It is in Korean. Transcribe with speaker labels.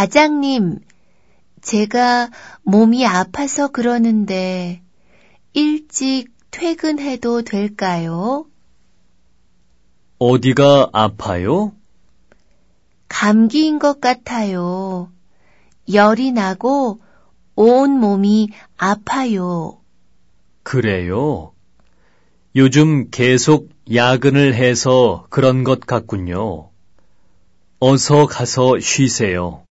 Speaker 1: 과장님, 제가 몸이 아파서 그러는데 일찍 퇴근해도 될까요?
Speaker 2: 어디가 아파요?
Speaker 1: 감기인 것 같아요. 열이 나고 온 몸이 아파요.
Speaker 2: 그래요. 요즘 계속 야근을 해서 그런 것 같군요. 어서 가서 쉬세요.